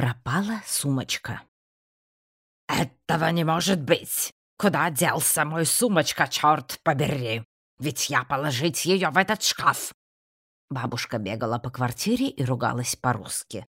Пропала сумочка. «Этого не может быть! Куда делся мой сумочка, черт побери? Ведь я положить ее в этот шкаф!» Бабушка бегала по квартире и ругалась по-русски.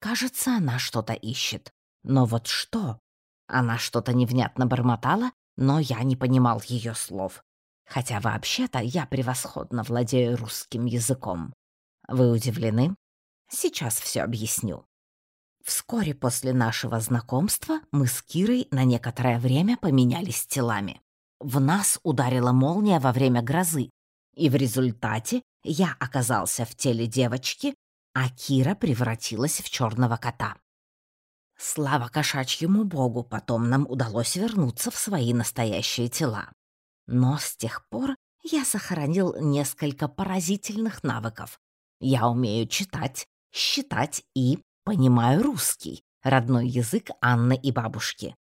Кажется, она что-то ищет. Но вот что? Она что-то невнятно бормотала, но я не понимал ее слов. Хотя вообще-то я превосходно владею русским языком. Вы удивлены? Сейчас все объясню. Вскоре после нашего знакомства мы с Кирой на некоторое время поменялись телами. В нас ударила молния во время грозы, и в результате я оказался в теле девочки, а Кира превратилась в черного кота. Слава кошачьему богу, потом нам удалось вернуться в свои настоящие тела. Но с тех пор я сохранил несколько поразительных навыков. Я умею читать, считать и понимаю русский, родной язык Анны и бабушки.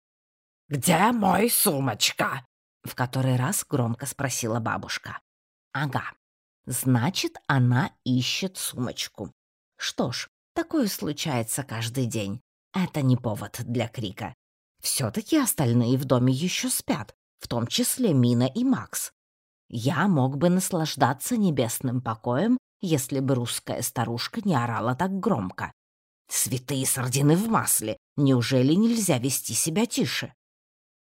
«Где мой сумочка?» — в который раз громко спросила бабушка. «Ага, значит, она ищет сумочку. Что ж, такое случается каждый день. Это не повод для крика. Все-таки остальные в доме еще спят, в том числе Мина и Макс. Я мог бы наслаждаться небесным покоем, если бы русская старушка не орала так громко. Святые сардины в масле, неужели нельзя вести себя тише?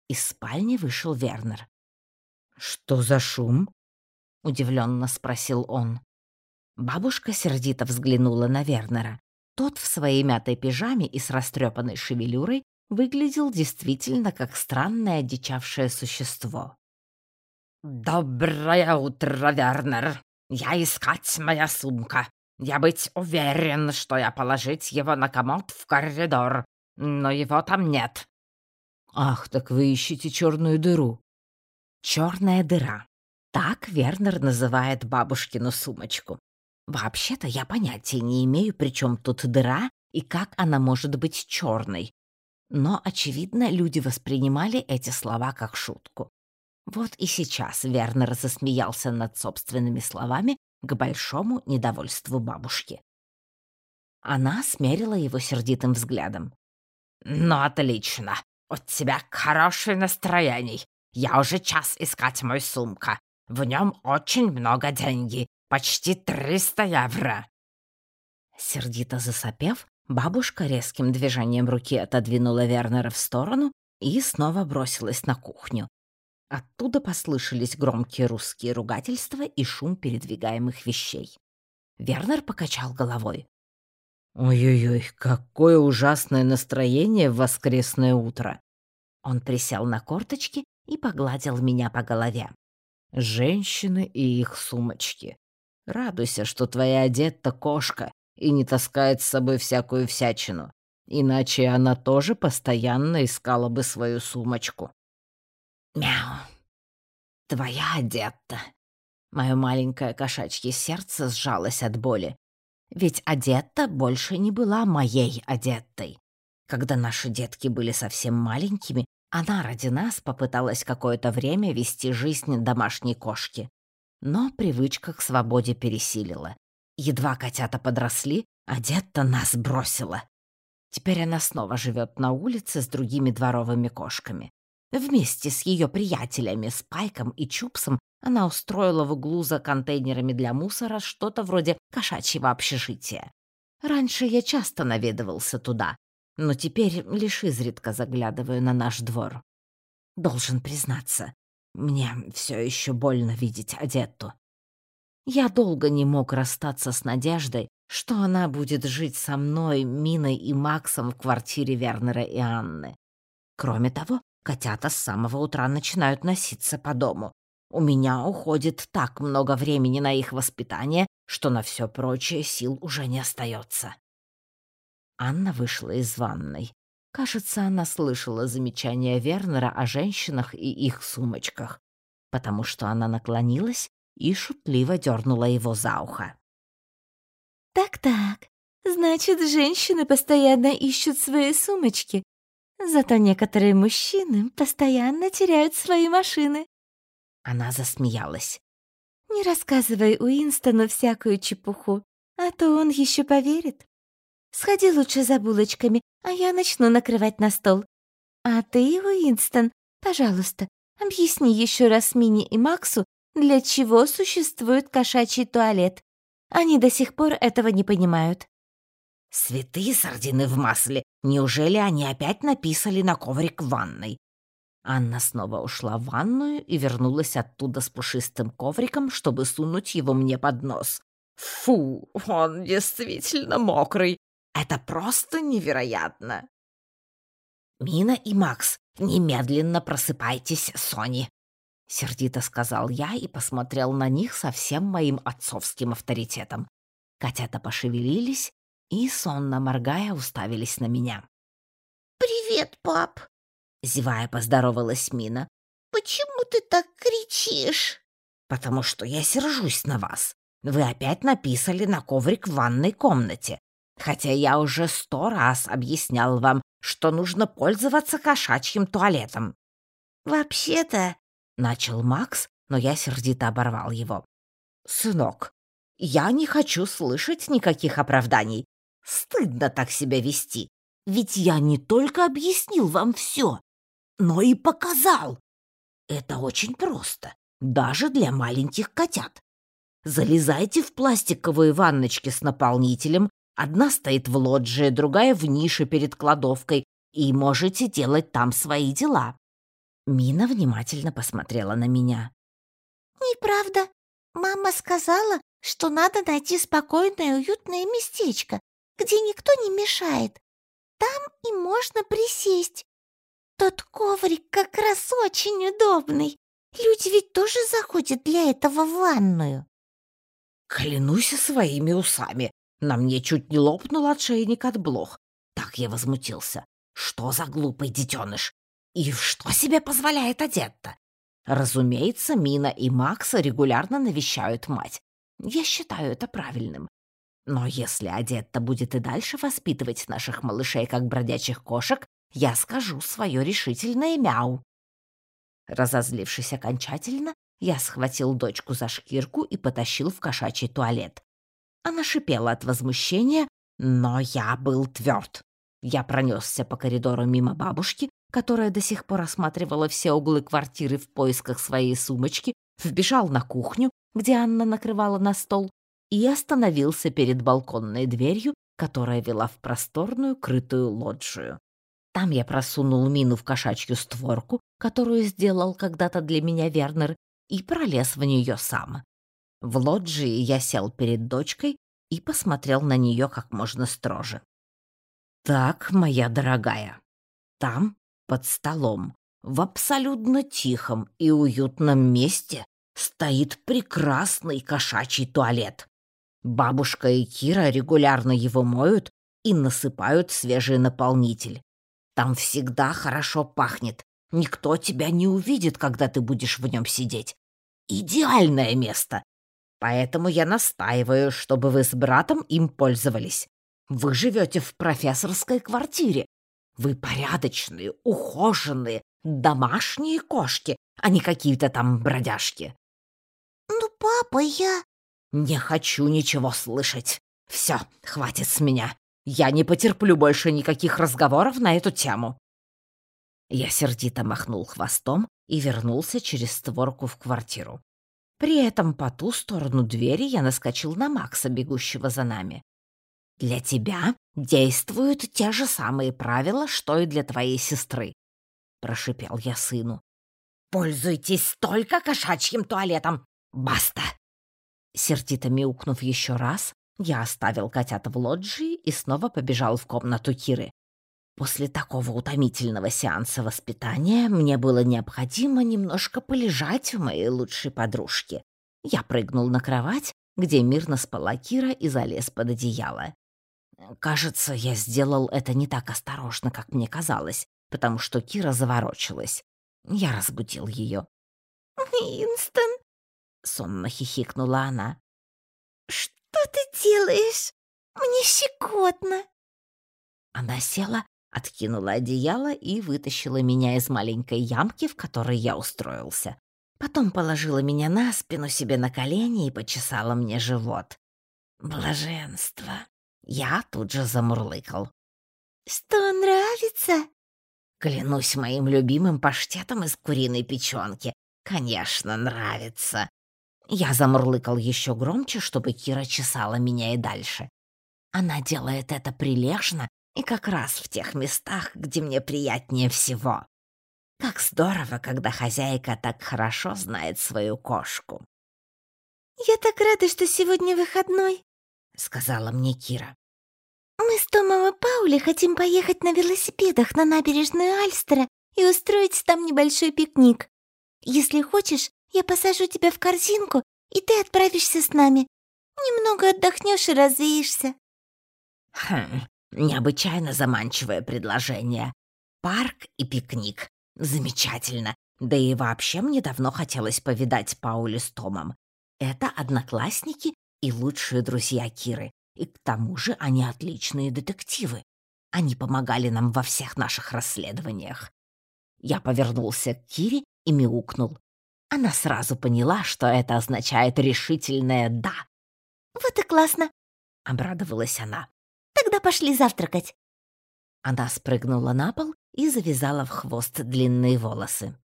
Из спальни вышел Вернер. «Что за шум?» — удивленно спросил он. Бабушка сердито взглянула на Вернера. Тот в своей мятой пижаме и с растрепанной шевелюрой выглядел действительно как странное одичавшее существо. «Доброе утро, Вернер! Я искать моя сумка. Я быть уверен, что я положить его на комод в коридор, но его там нет». «Ах, так вы ищете черную дыру». «Черная дыра». Так Вернер называет бабушкину сумочку. Вообще-то я понятия не имею, при чем тут дыра и как она может быть черной. Но, очевидно, люди воспринимали эти слова как шутку. Вот и сейчас Вернер засмеялся над собственными словами к большому недовольству бабушки. Она смерила его сердитым взглядом. «Ну, отлично. У тебя хорошее настроение. Я уже час искать мой сумка. В нем очень много денег. Почти триста евро!» Сердито засопев, бабушка резким движением руки отодвинула Вернера в сторону и снова бросилась на кухню. Оттуда послышались громкие русские ругательства и шум передвигаемых вещей. Вернер покачал головой. «Ой-ой-ой, какое ужасное настроение в воскресное утро!» Он присел на корточки и погладил меня по голове. «Женщины и их сумочки. Радуйся, что твоя одета кошка и не таскает с собой всякую всячину, иначе она тоже постоянно искала бы свою сумочку. Мяу. Твоя одетта. Мое маленькое кошачье сердце сжалось от боли. Ведь одетта больше не была моей одеттой. Когда наши детки были совсем маленькими, она ради нас попыталась какое-то время вести жизнь домашней кошки. Но привычка к свободе пересилила. Едва котята подросли, а дед-то нас бросила. Теперь она снова живет на улице с другими дворовыми кошками. Вместе с ее приятелями Спайком и Чупсом она устроила в углу за контейнерами для мусора что-то вроде кошачьего общежития. Раньше я часто наведывался туда, но теперь лишь изредка заглядываю на наш двор. Должен признаться, мне все еще больно видеть Одетту. Я долго не мог расстаться с надеждой, что она будет жить со мной, Миной и Максом в квартире Вернера и Анны. Кроме того, котята с самого утра начинают носиться по дому. У меня уходит так много времени на их воспитание, что на все прочее сил уже не остается. Анна вышла из ванной. Кажется, она слышала замечания Вернера о женщинах и их сумочках, потому что она наклонилась и шутливо дернула его за ухо. «Так-так, значит, женщины постоянно ищут свои сумочки, зато некоторые мужчины постоянно теряют свои машины». Она засмеялась. «Не рассказывай Уинстону всякую чепуху, а то он еще поверит. Сходи лучше за булочками, а я начну накрывать на стол. А ты, Уинстон, пожалуйста, объясни еще раз Мини и Максу, для чего существует кошачий туалет. Они до сих пор этого не понимают. Святые сардины в масле. Неужели они опять написали на коврик в ванной? Анна снова ушла в ванную и вернулась оттуда с пушистым ковриком, чтобы сунуть его мне под нос. Фу, он действительно мокрый. Это просто невероятно. Мина и Макс, немедленно просыпайтесь, Сони. Сердито сказал я и посмотрел на них со всем моим отцовским авторитетом. Котята пошевелились и, сонно моргая, уставились на меня. «Привет, пап!» — зевая поздоровалась Мина. «Почему ты так кричишь?» «Потому что я сержусь на вас. Вы опять написали на коврик в ванной комнате. Хотя я уже сто раз объяснял вам, что нужно пользоваться кошачьим туалетом». «Вообще-то...» — начал Макс, но я сердито оборвал его. «Сынок, я не хочу слышать никаких оправданий. Стыдно так себя вести. Ведь я не только объяснил вам все, но и показал. Это очень просто, даже для маленьких котят. Залезайте в пластиковые ванночки с наполнителем, одна стоит в лоджии, другая в нише перед кладовкой, и можете делать там свои дела. Мина внимательно посмотрела на меня. «Неправда. Мама сказала, что надо найти спокойное уютное местечко, где никто не мешает. Там и можно присесть. Тот коврик как раз очень удобный. Люди ведь тоже заходят для этого в ванную. Клянусь своими усами, на мне чуть не лопнул отшейник от блох. Так я возмутился. Что за глупый детеныш? И что себе позволяет одеть-то? Разумеется, Мина и Макс регулярно навещают мать. Я считаю это правильным. Но если Адетта будет и дальше воспитывать наших малышей как бродячих кошек, я скажу свое решительное мяу. Разозлившись окончательно, я схватил дочку за шкирку и потащил в кошачий туалет. Она шипела от возмущения, но я был тверд. Я пронесся по коридору мимо бабушки, которая до сих пор осматривала все углы квартиры в поисках своей сумочки, вбежал на кухню, где Анна накрывала на стол, и остановился перед балконной дверью, которая вела в просторную крытую лоджию. Там я просунул мину в кошачью створку, которую сделал когда-то для меня Вернер, и пролез в нее сам. В лоджии я сел перед дочкой и посмотрел на нее как можно строже. «Так, моя дорогая, там, под столом, в абсолютно тихом и уютном месте стоит прекрасный кошачий туалет. Бабушка и Кира регулярно его моют и насыпают свежий наполнитель. Там всегда хорошо пахнет. Никто тебя не увидит, когда ты будешь в нем сидеть. Идеальное место. Поэтому я настаиваю, чтобы вы с братом им пользовались. Вы живете в профессорской квартире. Вы порядочные, ухоженные, домашние кошки, а не какие-то там бродяжки. «Ну, папа, я...» «Не хочу ничего слышать. Все, хватит с меня. Я не потерплю больше никаких разговоров на эту тему». Я сердито махнул хвостом и вернулся через створку в квартиру. При этом по ту сторону двери я наскочил на Макса, бегущего за нами. «Для тебя действуют те же самые правила, что и для твоей сестры», — прошипел я сыну. «Пользуйтесь только кошачьим туалетом! Баста!» Сердито мяукнув еще раз, я оставил котят в лоджии и снова побежал в комнату Киры. После такого утомительного сеанса воспитания мне было необходимо немножко полежать в моей лучшей подружке. Я прыгнул на кровать, где мирно спала Кира и залез под одеяло. Кажется, я сделал это не так осторожно, как мне казалось, потому что Кира заворочилась. Я разбудил ее. «Уинстон, сонно хихикнула она. «Что ты делаешь? Мне щекотно!» Она села, откинула одеяло и вытащила меня из маленькой ямки, в которой я устроился. Потом положила меня на спину себе на колени и почесала мне живот. Блаженство. Я тут же замурлыкал. «Что нравится?» Клянусь моим любимым паштетом из куриной печёнки. Конечно, нравится. Я замурлыкал еще громче, чтобы Кира чесала меня и дальше. Она делает это прилежно и как раз в тех местах, где мне приятнее всего. Как здорово, когда хозяйка так хорошо знает свою кошку. «Я так рада, что сегодня выходной», — сказала мне Кира. «Мы с Томом и Паули хотим поехать на велосипедах на набережную Альстера и устроить там небольшой пикник. Если хочешь, я посажу тебя в корзинку, и ты отправишься с нами. Немного отдохнешь и развеешься». Хм, необычайно заманчивое предложение. Парк и пикник. Замечательно. Да и вообще мне давно хотелось повидать Паули с Томом. Это одноклассники и лучшие друзья Киры. И к тому же они отличные детективы. Они помогали нам во всех наших расследованиях. Я повернулся к Кире и мяукнул. Она сразу поняла, что это означает решительное «да». «Вот и классно!» — обрадовалась она. «Тогда пошли завтракать!» Она спрыгнула на пол и завязала в хвост длинные волосы.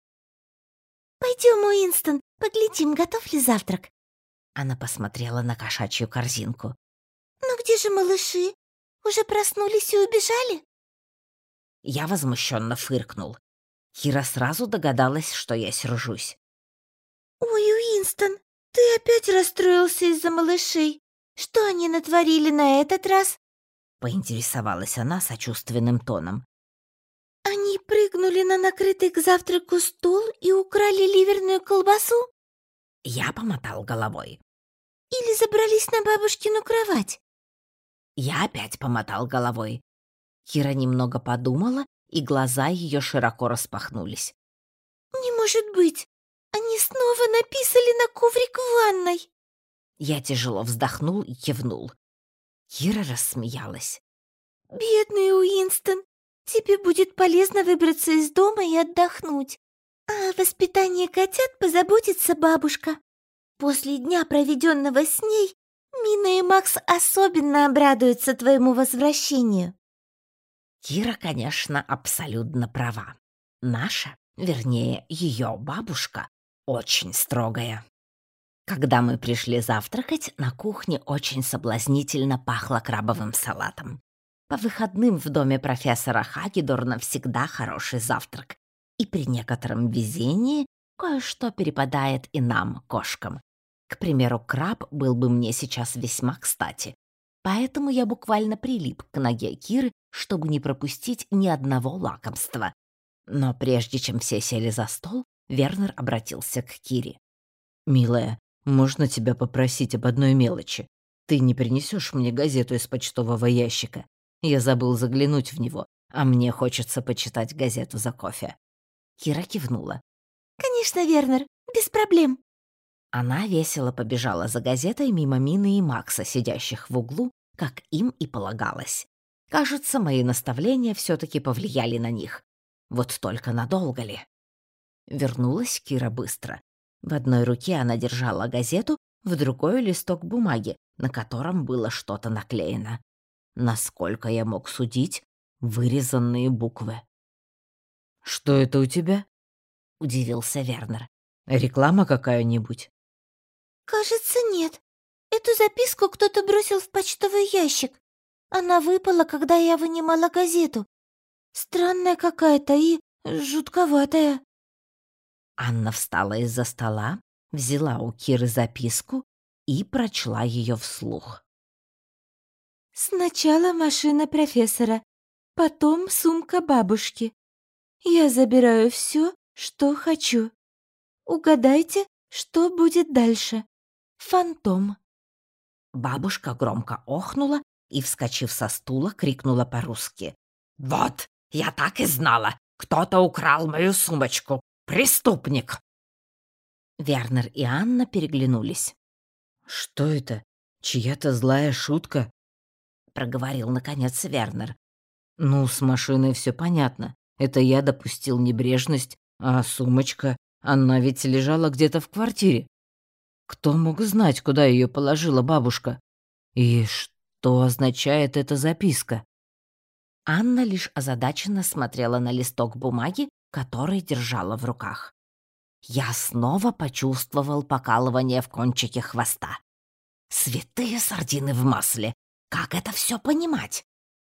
«Пойдем, Уинстон, поглядим, готов ли завтрак?» Она посмотрела на кошачью корзинку. «Но где же малыши? Уже проснулись и убежали?» Я возмущенно фыркнул. Кира сразу догадалась, что я сержусь. «Ой, Уинстон, ты опять расстроился из-за малышей. Что они натворили на этот раз?» Поинтересовалась она сочувственным тоном. «Они прыгнули на накрытый к завтраку стол и украли ливерную колбасу?» Я помотал головой. «Или забрались на бабушкину кровать?» Я опять помотал головой. Кира немного подумала, и глаза ее широко распахнулись. «Не может быть! Они снова написали на коврик в ванной!» Я тяжело вздохнул и кивнул. Кира рассмеялась. «Бедный Уинстон, тебе будет полезно выбраться из дома и отдохнуть. А о воспитании котят позаботится бабушка. После дня, проведенного с ней, Мина и Макс особенно обрадуются твоему возвращению». Кира, конечно, абсолютно права. Наша, вернее, ее бабушка, очень строгая. Когда мы пришли завтракать, на кухне очень соблазнительно пахло крабовым салатом. По выходным в доме профессора Хагедорна всегда хороший завтрак. И при некотором везении кое-что перепадает и нам, кошкам. К примеру, краб был бы мне сейчас весьма кстати. Поэтому я буквально прилип к ноге Киры, чтобы не пропустить ни одного лакомства. Но прежде чем все сели за стол, Вернер обратился к Кире. «Милая, можно тебя попросить об одной мелочи? Ты не принесешь мне газету из почтового ящика? Я забыл заглянуть в него, а мне хочется почитать газету за кофе». Кира кивнула. «Конечно, Вернер, без проблем». Она весело побежала за газетой мимо Мины и Макса, сидящих в углу, как им и полагалось. Кажется, мои наставления все-таки повлияли на них. Вот только надолго ли? Вернулась Кира быстро. В одной руке она держала газету, в другой — листок бумаги, на котором было что-то наклеено. Насколько я мог судить, вырезанные буквы. «Что это у тебя?» — удивился Вернер. «Реклама какая-нибудь?» «Кажется, нет. Эту записку кто-то бросил в почтовый ящик. Она выпала, когда я вынимала газету. Странная какая-то и жутковатая». Анна встала из-за стола, взяла у Киры записку и прочла ее вслух. «Сначала машина профессора, потом сумка бабушки. Я забираю все, что хочу. Угадайте, что будет дальше. Фантом». Бабушка громко охнула и, вскочив со стула, крикнула по-русски. «Вот, я так и знала! Кто-то украл мою сумочку! Преступник!» Вернер и Анна переглянулись. «Что это? Чья-то злая шутка?» — проговорил, наконец, Вернер. «Ну, с машиной все понятно. Это я допустил небрежность, а сумочка, она ведь лежала где-то в квартире. Кто мог знать, куда ее положила бабушка? И Что означает эта записка? Анна лишь озадаченно смотрела на листок бумаги, который держала в руках. Я снова почувствовал покалывание в кончике хвоста. Святые сардины в масле! Как это все понимать?